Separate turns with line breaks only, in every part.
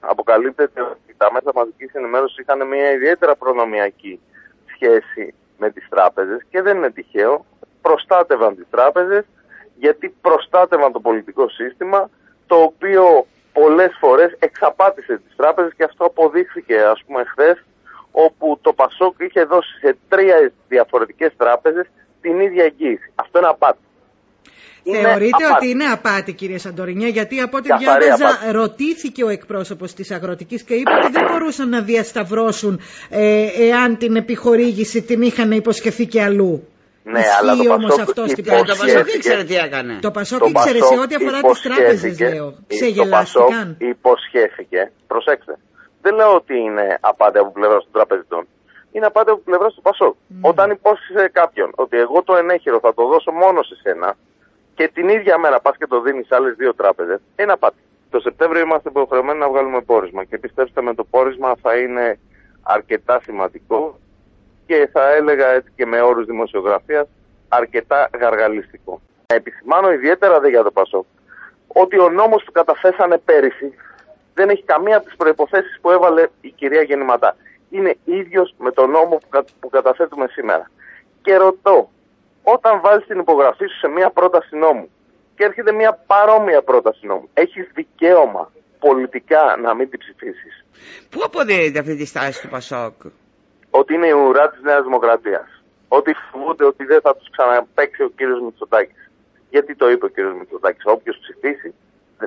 Αποκαλύπτεται ότι τα μέσα μαζικής ενημέρωσης είχαν μια ιδιαίτερα προνομιακή σχέση με τις τράπεζες και δεν είναι τυχαίο. Προστάτευαν τις τράπεζες γιατί προστάτευαν το πολιτικό σύστημα το οποίο πολλές φορές εξαπάτησε τις τράπεζες και αυτό αποδείχθηκε ας πούμε χθες όπου το Πασόκ είχε δώσει σε τρία διαφορετικές τράπεζες την ίδια εγγύηση. Αυτό είναι απάτη.
Θεωρείτε ότι είναι απάτη κύριε Σαντορινιά γιατί από ό,τι διάβαζα ρωτήθηκε ο εκπρόσωπος της αγροτικής και είπε ότι δεν μπορούσαν να διασταυρώσουν ε, εάν την επιχορήγηση την είχαν υποσχεθεί και αλλού.
Ναι, αλλά το
όμως αυτός στην
Το Πασόκ ήξερε τι έκανε.
Το Πασόκ ήξερε σε ό,τι αφορά τις τράπεζες, λέω. Ξεγελάστηκαν.
υποσχέθηκε, προσέξτε, δεν λέω ότι είναι απάτη από πλευράς των τραπεζιτών. Είναι απάτη από πλευράς του Πασόκ. Mm. Όταν υπόσχεσαι κάποιον ότι εγώ το ενέχειρο θα το δώσω μόνο σε σένα και την ίδια μέρα πας και το δίνεις σε άλλες δύο τράπεζες, είναι απάτη. Το Σεπτέμβριο είμαστε υποχρεωμένοι να βγάλουμε πόρισμα και πιστέψτε με το πόρισμα θα είναι αρκετά σημαντικό και θα έλεγα έτσι και με όρους δημοσιογραφίας αρκετά γαργαλιστικό. Να επισημάνω ιδιαίτερα δε για το Πασόκ ότι ο νόμος που καταθέσανε πέρυσι δεν έχει καμία από τις προϋποθέσεις που έβαλε η κυρία Γεννηματά. Είναι ίδιος με τον νόμο που, που καταθέτουμε σήμερα. Και ρωτώ, όταν βάλεις την υπογραφή σου σε μια πρόταση νόμου και έρχεται μια παρόμοια πρόταση νόμου, έχεις δικαίωμα πολιτικά να μην την ψηφίσεις.
Πού αποδίδεται αυτή τη στάση του Πασόκ;
ότι είναι η ουρά της Νέας Δημοκρατίας. Ότι φοβούνται ότι δεν θα τους ξαναπέξει ο κύριος Μητσοτάκης. Γιατί το είπε ο κύριος Μητσοτάκης, Όποιος ψηφίσει,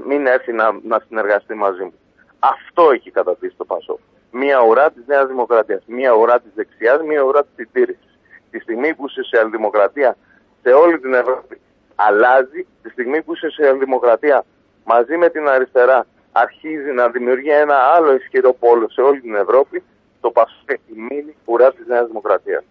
μην έρθει να, να συνεργαστεί μαζί μου. Αυτό έχει καταδείξει το Πασό. Μία ουρά της Νέας Δημοκρατίας. Μία ουρά της δεξιάς, μία ουρά της συντήρηση. Τη στιγμή που η σοσιαλδημοκρατία σε όλη την Ευρώπη αλλάζει, τη στιγμή που η σοσιαλδημοκρατία μαζί με την αριστερά αρχίζει να δημιουργεί ένα άλλο ισχυρό πόλο σε όλη την Ευρώπη, το Πασόκ έχει μείνει ουρά της Νέας Δημοκρατίας.